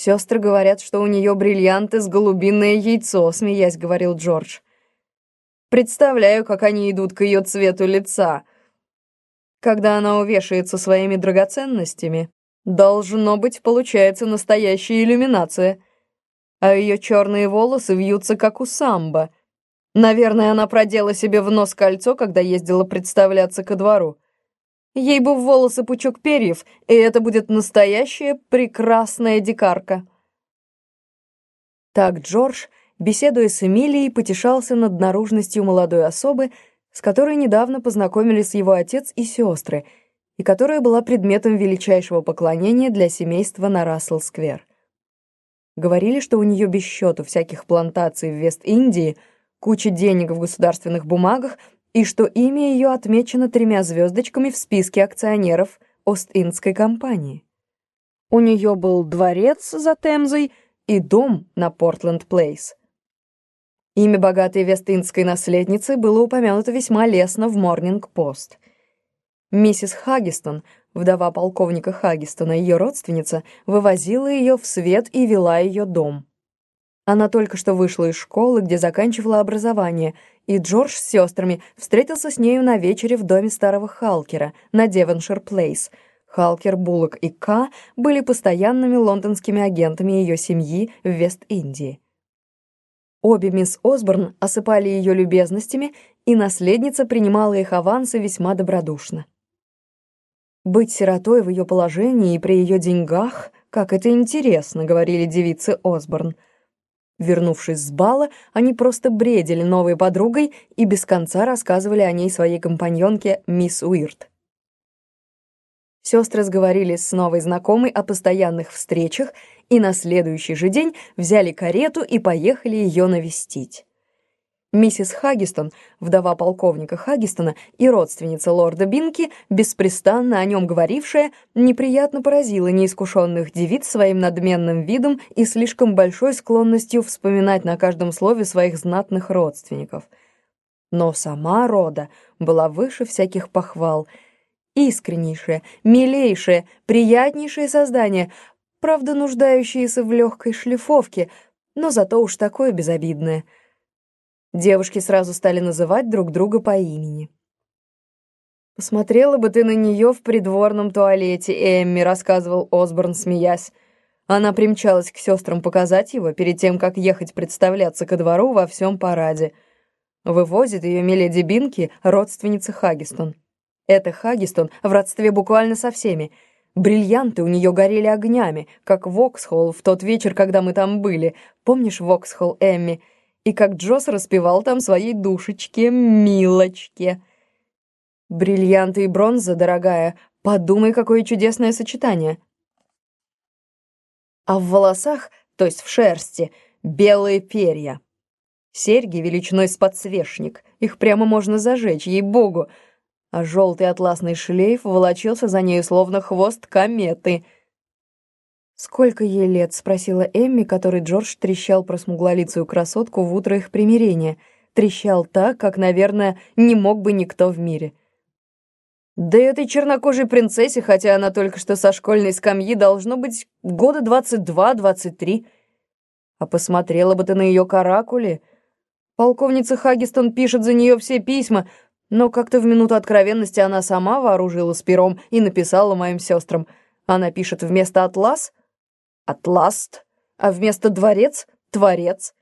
Сестры говорят, что у нее бриллианты с голубиное яйцо, смеясь, говорил Джордж. Представляю, как они идут к ее цвету лица. Когда она увешается своими драгоценностями, должно быть, получается настоящая иллюминация. А ее черные волосы вьются, как у самбо. Наверное, она продела себе в нос кольцо, когда ездила представляться ко двору. Ей бы в волосы пучок перьев, и это будет настоящая прекрасная дикарка. Так Джордж беседуя с Эмилией, потешался над наружностью молодой особы, с которой недавно познакомились его отец и сестры, и которая была предметом величайшего поклонения для семейства на Рассел-сквер. Говорили, что у нее без счету всяких плантаций в Вест-Индии, куча денег в государственных бумагах и что имя ее отмечено тремя звездочками в списке акционеров Ост-Индской компании. У нее был дворец за Темзой и дом на Портленд-Плейс. Имя богатой вест-индской наследницы было упомянуто весьма лестно в Морнинг-Пост. Миссис Хагистон, вдова полковника Хагистона, ее родственница, вывозила ее в свет и вела ее дом. Она только что вышла из школы, где заканчивала образование, и Джордж с сестрами встретился с нею на вечере в доме старого Халкера на Девоншир-Плейс. Халкер, Буллок и К были постоянными лондонскими агентами ее семьи в Вест-Индии. Обе мисс Осборн осыпали ее любезностями, и наследница принимала их авансы весьма добродушно. «Быть сиротой в ее положении и при ее деньгах, как это интересно», — говорили девицы Осборн. Вернувшись с бала, они просто бредили новой подругой и без конца рассказывали о ней своей компаньонке мисс Уирт. Сестры сговорились с новой знакомой о постоянных встречах и на следующий же день взяли карету и поехали ее навестить. Миссис Хагистон, вдова полковника Хагистона и родственница лорда Бинки, беспрестанно о нем говорившая, неприятно поразила неискушенных девиц своим надменным видом и слишком большой склонностью вспоминать на каждом слове своих знатных родственников. Но сама Рода была выше всяких похвал — искреннейшее, милейшее, приятнейшее создание, правда, нуждающееся в легкой шлифовке, но зато уж такое безобидное. Девушки сразу стали называть друг друга по имени. «Посмотрела бы ты на нее в придворном туалете, Эмми», — рассказывал Осборн, смеясь. Она примчалась к сестрам показать его перед тем, как ехать представляться ко двору во всем параде. Вывозит ее миледи Бинки, родственница Хагистон. Это Хагистон в родстве буквально со всеми. Бриллианты у нее горели огнями, как Воксхолл в тот вечер, когда мы там были. Помнишь Воксхолл, Эмми? И как Джосс распевал там своей душечке, милочке. Бриллианты и бронза, дорогая, подумай, какое чудесное сочетание. А в волосах, то есть в шерсти, белые перья. Серьги величиной с подсвечник, их прямо можно зажечь, ей-богу а желтый атласный шлейф волочился за ней, словно хвост кометы. «Сколько ей лет?» — спросила Эмми, который Джордж трещал про смуглолицую красотку в утро их примирения. Трещал так, как, наверное, не мог бы никто в мире. Да этой чернокожей принцессе, хотя она только что со школьной скамьи, должно быть года двадцать два-двадцать три. А посмотрела бы ты на ее каракули. Полковница Хагистон пишет за нее все письма — но как-то в минуту откровенности она сама вооружилась пером и написала моим сестрам. Она пишет вместо «атлас» — «атласт», а вместо «дворец» — «творец».